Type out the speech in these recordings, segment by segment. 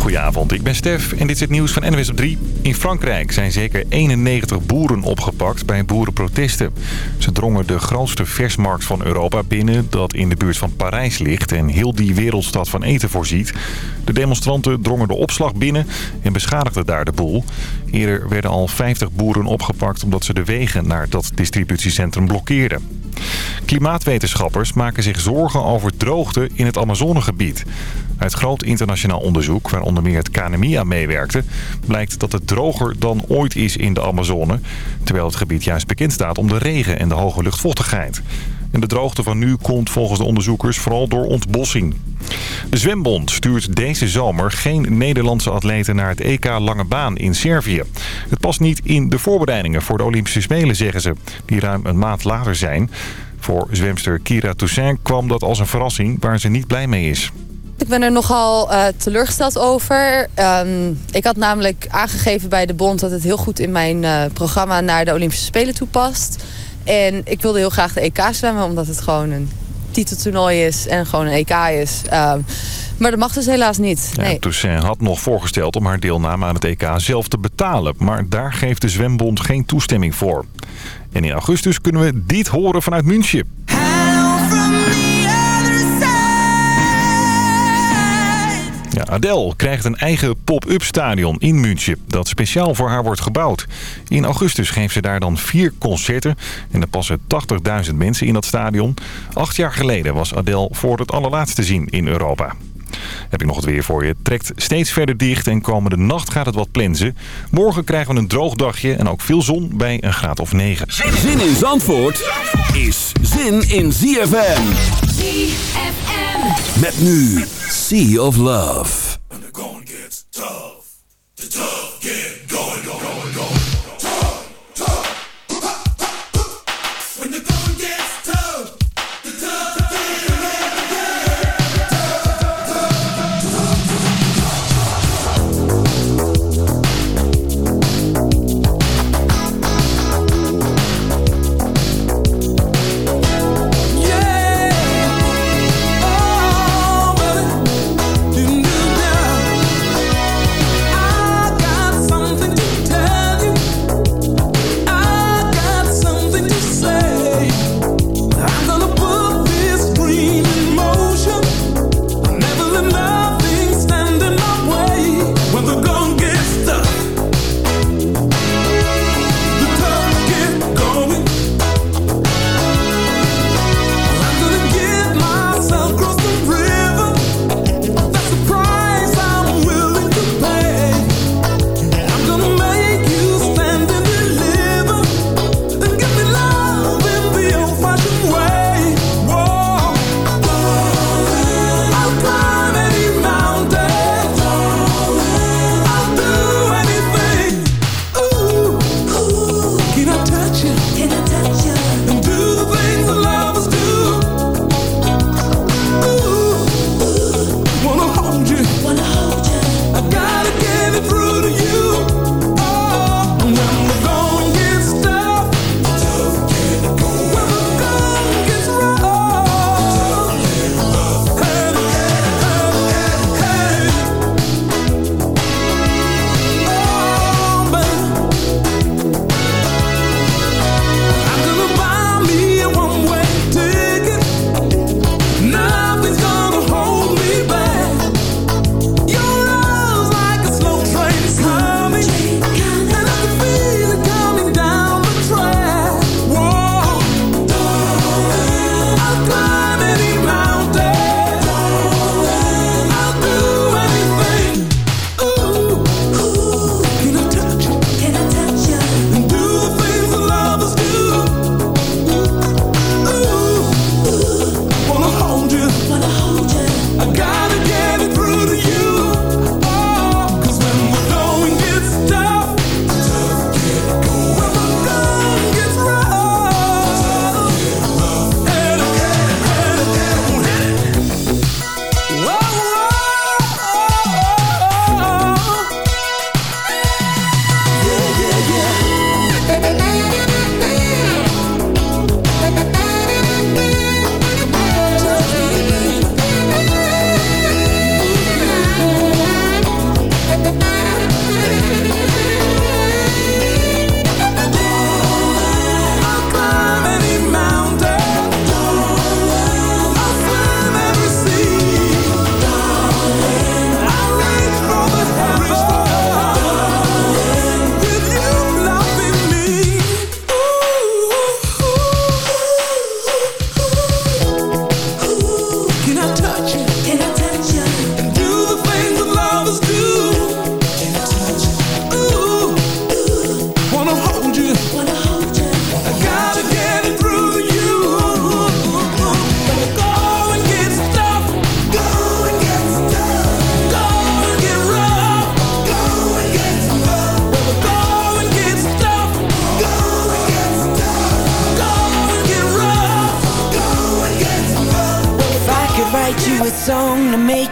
Goedenavond, ik ben Stef en dit is het nieuws van NWS op 3. In Frankrijk zijn zeker 91 boeren opgepakt bij boerenprotesten. Ze drongen de grootste versmarkt van Europa binnen... dat in de buurt van Parijs ligt en heel die wereldstad van eten voorziet. De demonstranten drongen de opslag binnen en beschadigden daar de boel. Eerder werden al 50 boeren opgepakt omdat ze de wegen naar dat distributiecentrum blokkeerden. Klimaatwetenschappers maken zich zorgen over droogte in het Amazonegebied. Uit groot internationaal onderzoek, waar onder het KNMI meewerkte... blijkt dat het droger dan ooit is in de Amazone... terwijl het gebied juist bekend staat om de regen en de hoge luchtvochtigheid. En de droogte van nu komt volgens de onderzoekers vooral door ontbossing. De Zwembond stuurt deze zomer geen Nederlandse atleten naar het EK Lange Baan in Servië. Het past niet in de voorbereidingen voor de Olympische Spelen, zeggen ze, die ruim een maand later zijn. Voor zwemster Kira Toussaint kwam dat als een verrassing waar ze niet blij mee is. Ik ben er nogal uh, teleurgesteld over. Um, ik had namelijk aangegeven bij de bond dat het heel goed in mijn uh, programma naar de Olympische Spelen toepast. En ik wilde heel graag de EK zwemmen, omdat het gewoon een titeltoernooi is en gewoon een EK is. Um, maar dat mag dus helaas niet. Nee. Ja, Toussaint had nog voorgesteld om haar deelname aan het EK zelf te betalen. Maar daar geeft de zwembond geen toestemming voor. En in augustus kunnen we dit horen vanuit München. Ja, Adele krijgt een eigen pop-up stadion in München dat speciaal voor haar wordt gebouwd. In augustus geeft ze daar dan vier concerten en er passen 80.000 mensen in dat stadion. Acht jaar geleden was Adele voor het allerlaatst te zien in Europa. Heb ik nog het weer voor je. Het trekt steeds verder dicht en komende nacht gaat het wat plensen. Morgen krijgen we een droog dagje en ook veel zon bij een graad of 9. Zin in Zandvoort is zin in ZFM. ZFM. Met nu Sea of Love.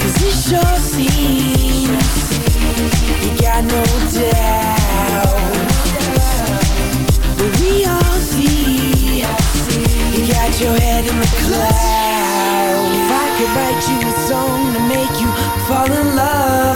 Cause it sure seems You got no doubt. But we all see. You got your head in the clouds. If I could write you a song to make you fall in love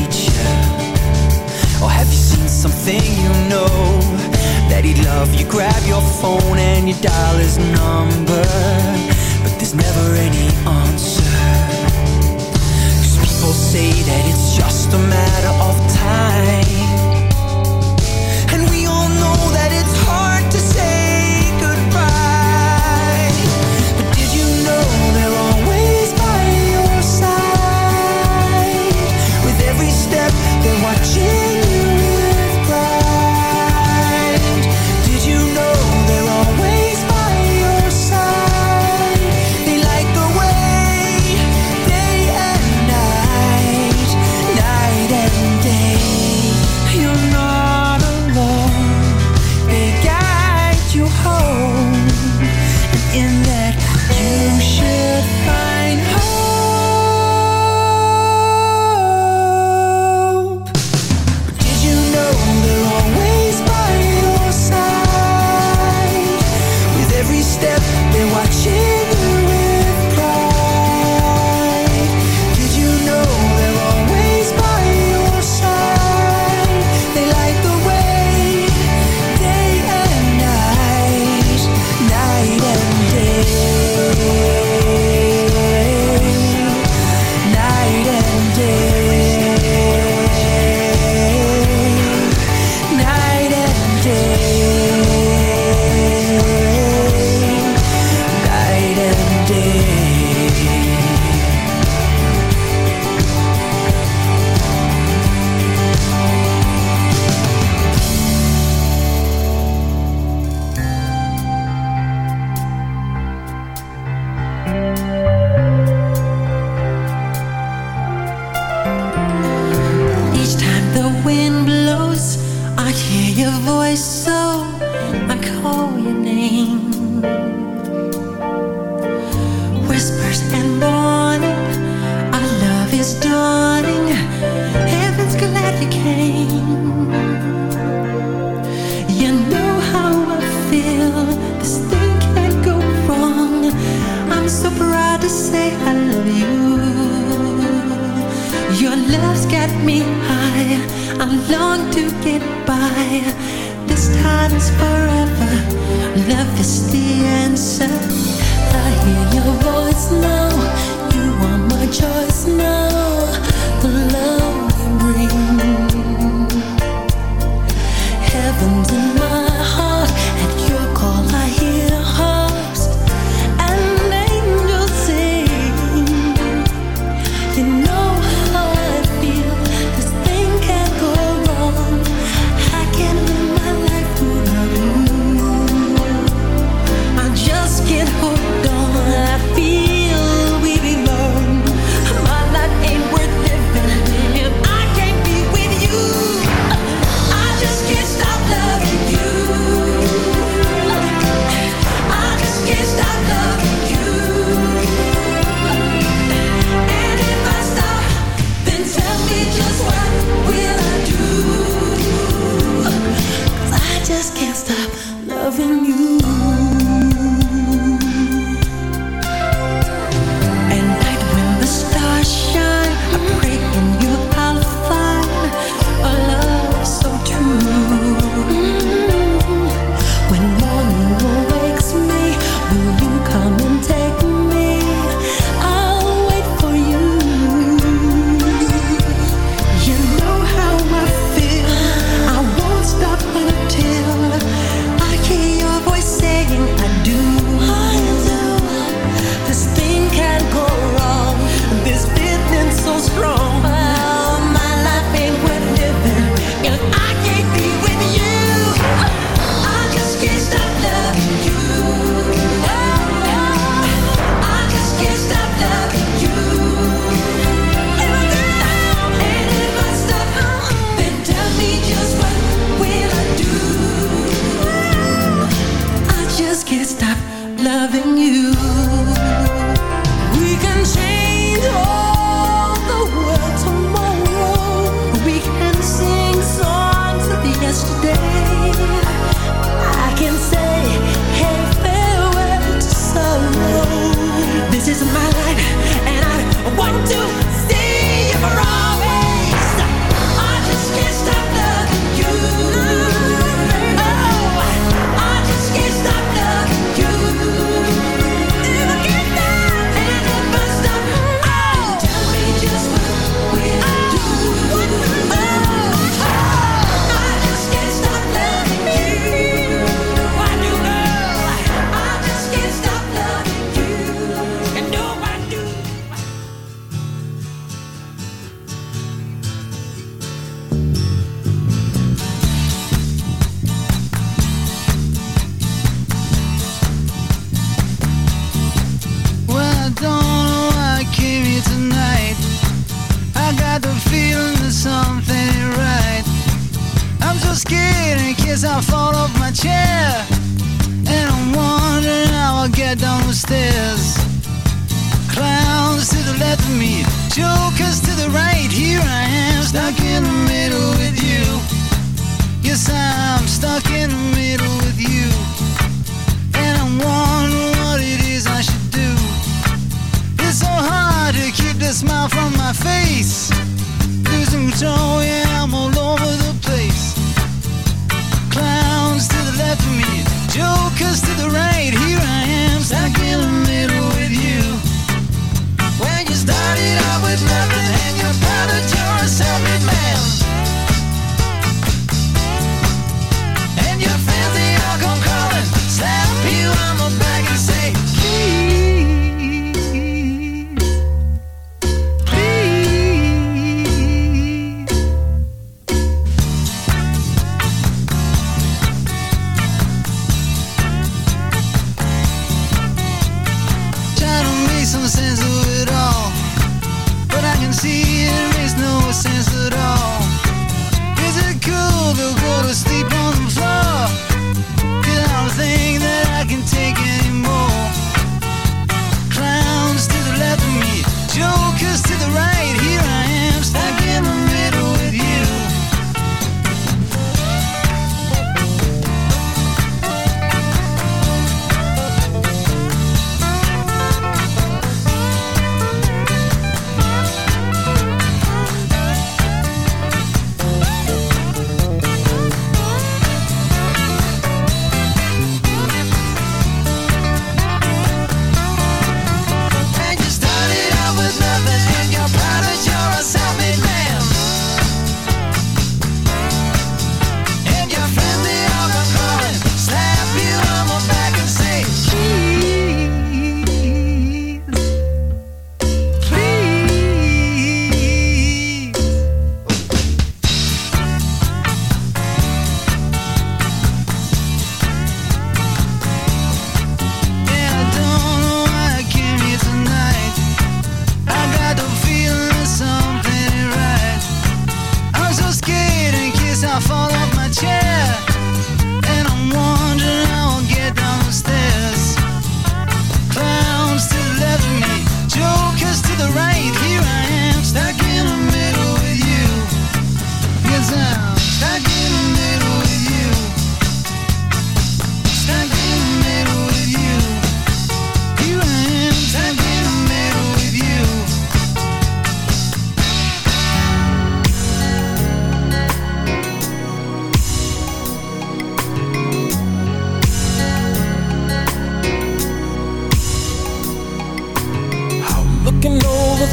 or have you seen something you know that he'd love? You grab your phone and you dial his number, but there's never any answer. Cause people say that it's just a matter of time. And we all know that it's hard to say goodbye. But did you know they're always by your side? With every step, they're watching.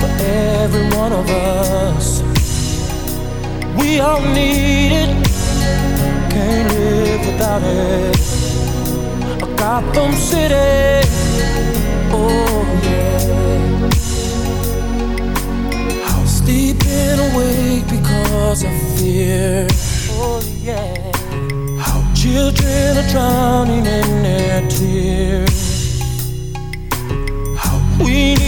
for every one of us. We all need it, can't live without it. A Gotham City, oh yeah. How was sleeping awake because of fear, oh yeah. How children are drowning in their tears. How we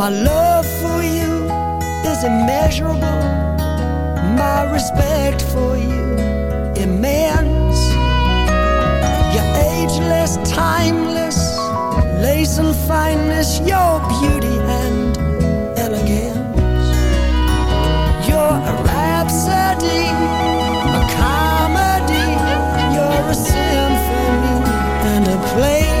My love for you is immeasurable. My respect for you immense. You're ageless, timeless, lace and fineness, your beauty and elegance. You're a rhapsody, a comedy, you're a symphony and a play.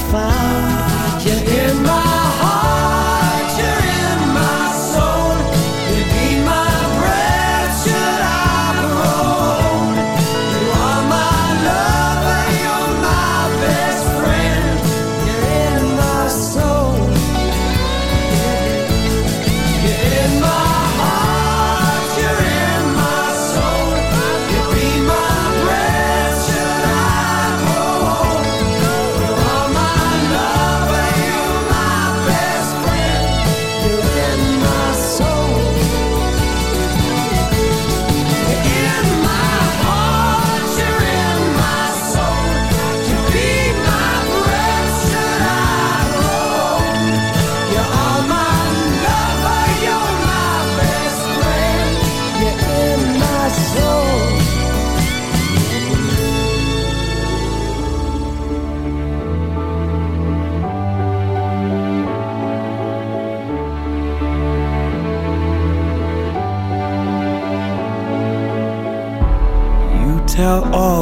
Found. You're in my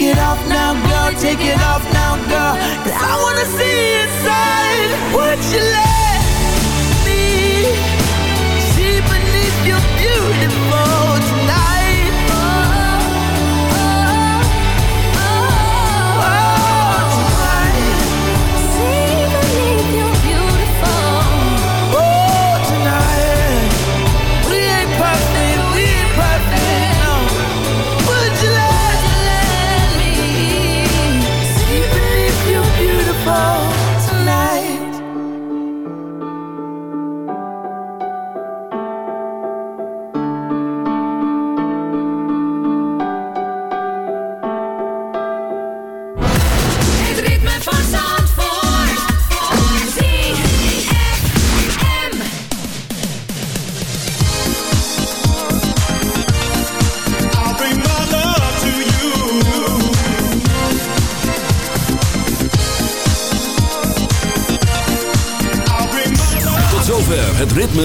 Take it off now, girl, take it off now, girl. 'Cause I wanna see inside what you like